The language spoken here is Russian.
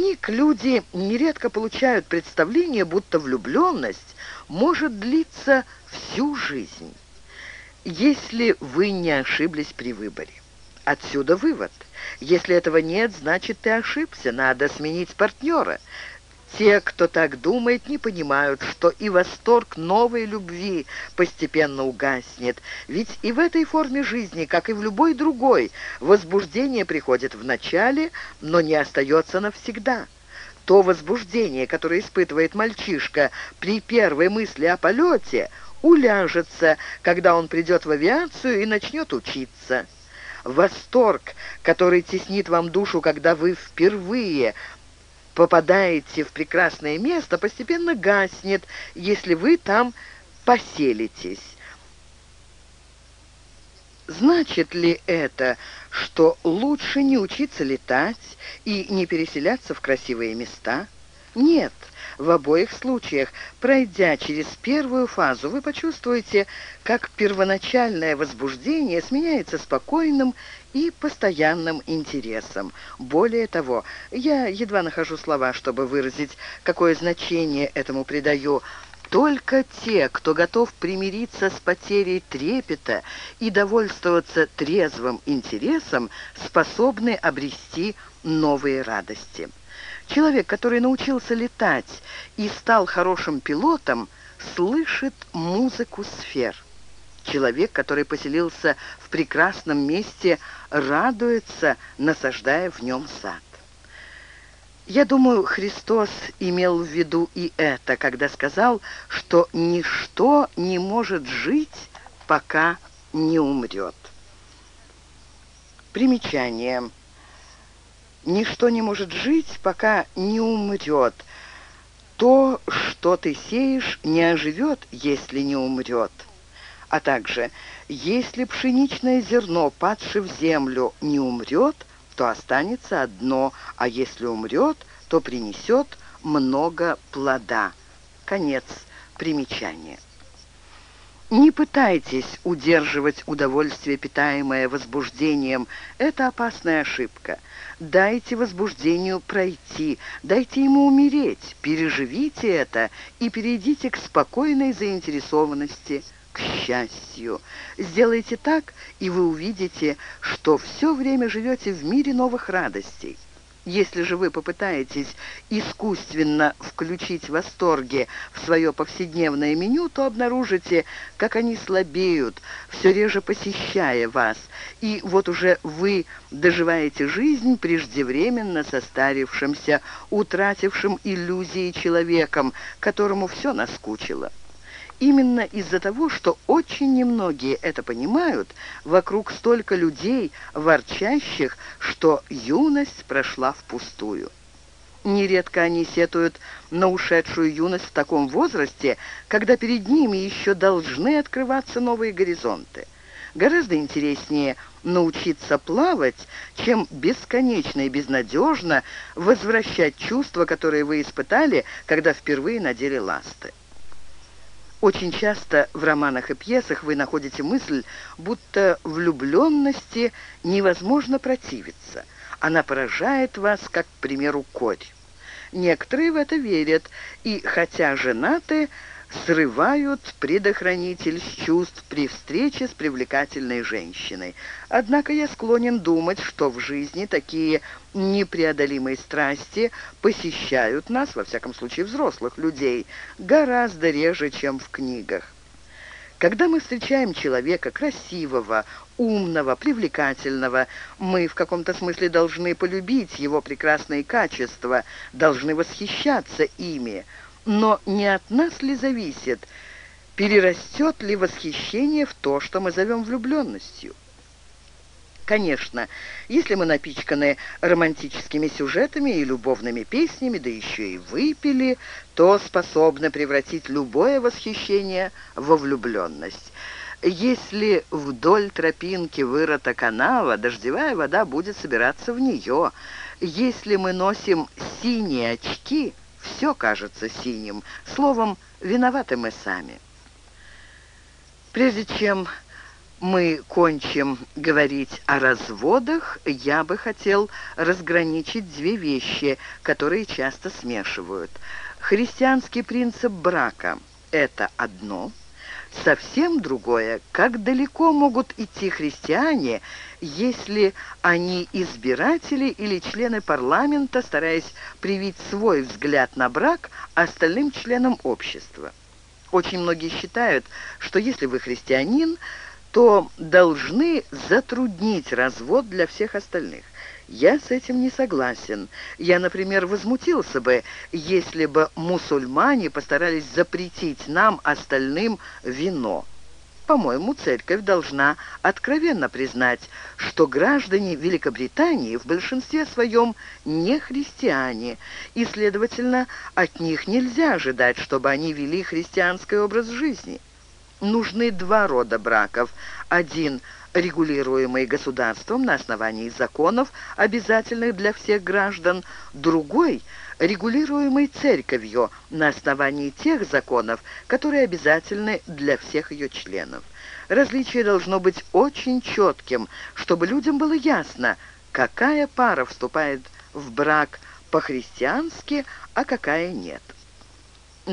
книг люди нередко получают представление, будто влюбленность может длиться всю жизнь, если вы не ошиблись при выборе. Отсюда вывод. Если этого нет, значит, ты ошибся, надо сменить партнера. Те, кто так думает, не понимают, что и восторг новой любви постепенно угаснет. Ведь и в этой форме жизни, как и в любой другой, возбуждение приходит в начале, но не остается навсегда. То возбуждение, которое испытывает мальчишка при первой мысли о полете, уляжется, когда он придет в авиацию и начнет учиться. Восторг, который теснит вам душу, когда вы впервые попадаете в прекрасное место, постепенно гаснет, если вы там поселитесь. Значит ли это, что лучше не учиться летать и не переселяться в красивые места? Нет, в обоих случаях, пройдя через первую фазу, вы почувствуете, как первоначальное возбуждение сменяется спокойным и постоянным интересом. Более того, я едва нахожу слова, чтобы выразить, какое значение этому придаю, только те, кто готов примириться с потерей трепета и довольствоваться трезвым интересом, способны обрести новые радости. Человек, который научился летать и стал хорошим пилотом, слышит музыку сфер. Человек, который поселился в прекрасном месте, радуется, насаждая в нем сад. Я думаю, Христос имел в виду и это, когда сказал, что ничто не может жить, пока не умрет. Примечание. Ничто не может жить, пока не умрет. То, что ты сеешь, не оживет, если не умрет а также «Если пшеничное зерно, падшее в землю, не умрет, то останется одно, а если умрет, то принесет много плода». Конец примечания. Не пытайтесь удерживать удовольствие, питаемое возбуждением. Это опасная ошибка. Дайте возбуждению пройти, дайте ему умереть, переживите это и перейдите к спокойной заинтересованности – к счастью. Сделайте так, и вы увидите, что все время живете в мире новых радостей. Если же вы попытаетесь искусственно включить восторги в свое повседневное меню, то обнаружите, как они слабеют, все реже посещая вас. И вот уже вы доживаете жизнь преждевременно состарившимся, утратившим иллюзии человеком, которому все наскучило. Именно из-за того, что очень немногие это понимают, вокруг столько людей, ворчащих, что юность прошла впустую. Нередко они сетуют на ушедшую юность в таком возрасте, когда перед ними еще должны открываться новые горизонты. Гораздо интереснее научиться плавать, чем бесконечно и безнадежно возвращать чувства, которые вы испытали, когда впервые надели ласты. Очень часто в романах и пьесах вы находите мысль, будто влюбленности невозможно противиться. Она поражает вас, как, к примеру, корь. Некоторые в это верят, и хотя женаты, срывают предохранитель чувств при встрече с привлекательной женщиной. Однако я склонен думать, что в жизни такие непреодолимые страсти посещают нас, во всяком случае взрослых людей, гораздо реже, чем в книгах. Когда мы встречаем человека красивого, умного, привлекательного, мы в каком-то смысле должны полюбить его прекрасные качества, должны восхищаться ими – но не от нас ли зависит, перерастет ли восхищение в то, что мы зовем влюбленностью? Конечно, если мы напичканы романтическими сюжетами и любовными песнями, да еще и выпили, то способны превратить любое восхищение во влюбленность. Если вдоль тропинки вырыта канава, дождевая вода будет собираться в нее. Если мы носим синие очки, все кажется синим. Словом, виноваты мы сами. Прежде чем мы кончим говорить о разводах, я бы хотел разграничить две вещи, которые часто смешивают. Христианский принцип брака – это одно, совсем другое, как далеко могут идти христиане, если они избиратели или члены парламента, стараясь привить свой взгляд на брак остальным членам общества. Очень многие считают, что если вы христианин – то должны затруднить развод для всех остальных. Я с этим не согласен. Я, например, возмутился бы, если бы мусульмане постарались запретить нам, остальным, вино. По-моему, церковь должна откровенно признать, что граждане Великобритании в большинстве своем не христиане, и, следовательно, от них нельзя ожидать, чтобы они вели христианский образ жизни нужны два рода браков. Один регулируемый государством на основании законов, обязательных для всех граждан, другой регулируемый церковью на основании тех законов, которые обязательны для всех ее членов. Различие должно быть очень четким, чтобы людям было ясно, какая пара вступает в брак по-христиански, а какая нет.